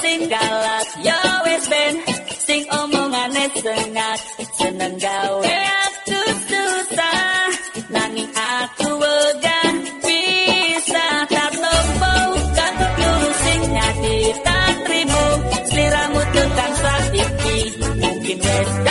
sing galak ya wes ben. Sing omongane sengat seneng gawe aku susah nanging aku wegan bisa tak nopo katut lurus sing ngati tak trimo sliramu kan sakit mungkin wes